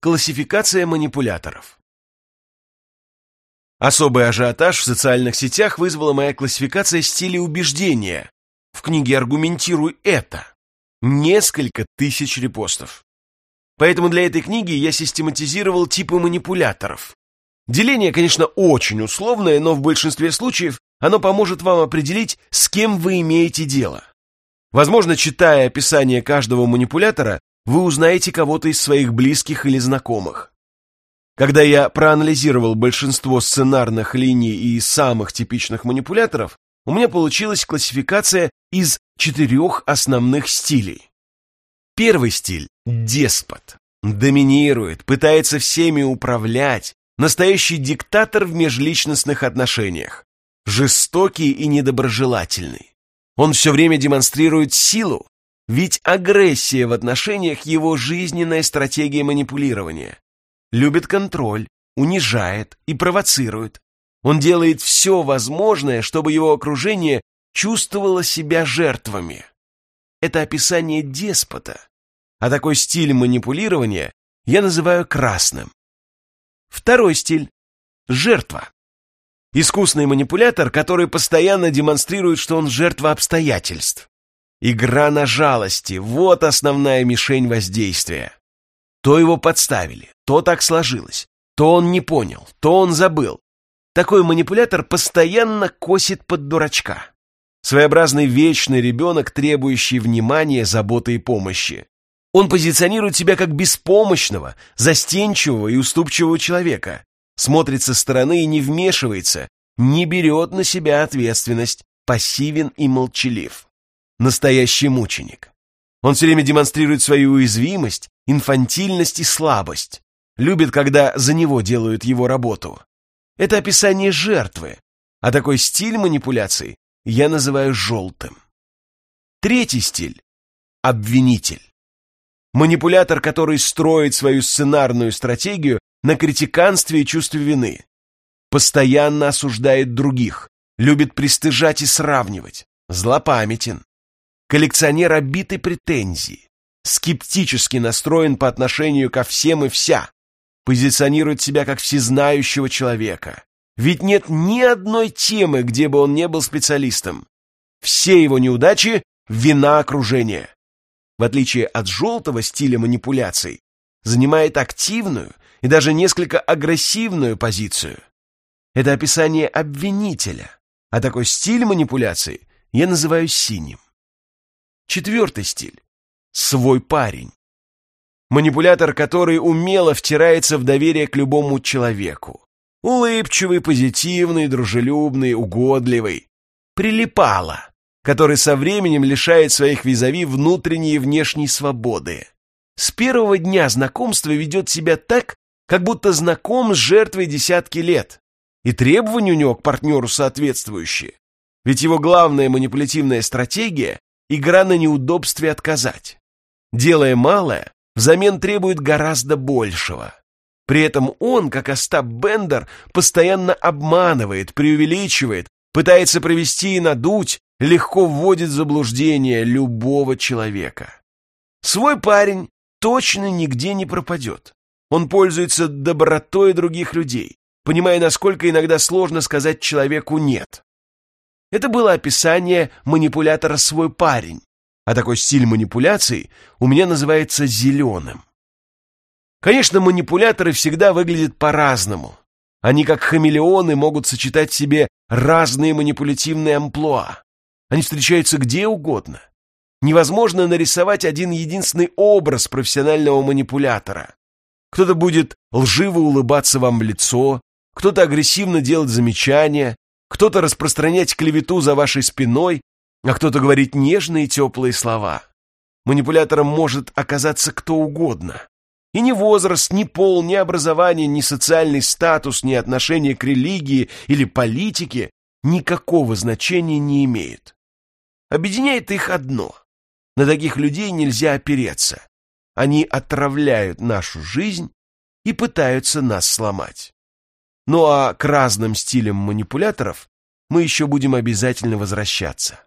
Классификация манипуляторов. Особый ажиотаж в социальных сетях вызвала моя классификация стиля убеждения. В книге «Аргументируй это». Несколько тысяч репостов. Поэтому для этой книги я систематизировал типы манипуляторов. Деление, конечно, очень условное, но в большинстве случаев оно поможет вам определить, с кем вы имеете дело. Возможно, читая описание каждого манипулятора, вы узнаете кого-то из своих близких или знакомых. Когда я проанализировал большинство сценарных линий и самых типичных манипуляторов, у меня получилась классификация из четырех основных стилей. Первый стиль – деспот. Доминирует, пытается всеми управлять, настоящий диктатор в межличностных отношениях. Жестокий и недоброжелательный. Он все время демонстрирует силу, ведь агрессия в отношениях – его жизненная стратегия манипулирования. Любит контроль, унижает и провоцирует. Он делает все возможное, чтобы его окружение чувствовало себя жертвами. Это описание деспота, а такой стиль манипулирования я называю красным. Второй стиль – жертва. Искусный манипулятор, который постоянно демонстрирует, что он жертва обстоятельств. Игра на жалости – вот основная мишень воздействия. То его подставили, то так сложилось, то он не понял, то он забыл. Такой манипулятор постоянно косит под дурачка. Своеобразный вечный ребенок, требующий внимания, заботы и помощи. Он позиционирует себя как беспомощного, застенчивого и уступчивого человека, смотрит со стороны и не вмешивается, не берет на себя ответственность, пассивен и молчалив настоящий мученик. Он все время демонстрирует свою уязвимость, инфантильность и слабость. Любит, когда за него делают его работу. Это описание жертвы, а такой стиль манипуляций я называю желтым. Третий стиль – обвинитель. Манипулятор, который строит свою сценарную стратегию на критиканстве и чувстве вины. Постоянно осуждает других, любит пристыжать и сравнивать, злопамятен коллекционер обитой претензий, скептически настроен по отношению ко всем и вся, позиционирует себя как всезнающего человека. Ведь нет ни одной темы, где бы он не был специалистом. Все его неудачи – вина окружения. В отличие от желтого стиля манипуляций, занимает активную и даже несколько агрессивную позицию. Это описание обвинителя, а такой стиль манипуляции я называю синим. Четвертый стиль. Свой парень. Манипулятор, который умело втирается в доверие к любому человеку. Улыбчивый, позитивный, дружелюбный, угодливый. Прилипало, который со временем лишает своих визави внутренней и внешней свободы. С первого дня знакомства ведет себя так, как будто знаком с жертвой десятки лет. И требования у него к партнеру соответствующие. Ведь его главная манипулятивная стратегия игра на неудобстве отказать. Делая малое, взамен требует гораздо большего. При этом он, как Остап Бендер, постоянно обманывает, преувеличивает, пытается провести и надуть, легко вводит в заблуждение любого человека. Свой парень точно нигде не пропадет. Он пользуется добротой других людей, понимая, насколько иногда сложно сказать человеку «нет». Это было описание манипулятора «свой парень», а такой стиль манипуляций у меня называется «зеленым». Конечно, манипуляторы всегда выглядят по-разному. Они, как хамелеоны, могут сочетать в себе разные манипулятивные амплуа. Они встречаются где угодно. Невозможно нарисовать один единственный образ профессионального манипулятора. Кто-то будет лживо улыбаться вам в лицо, кто-то агрессивно делать замечания, кто-то распространять клевету за вашей спиной, а кто-то говорить нежные теплые слова. Манипулятором может оказаться кто угодно. И ни возраст, ни пол, ни образование, ни социальный статус, ни отношение к религии или политике никакого значения не имеют. Объединяет их одно. На таких людей нельзя опереться. Они отравляют нашу жизнь и пытаются нас сломать. Ну а к разным стилям манипуляторов мы еще будем обязательно возвращаться.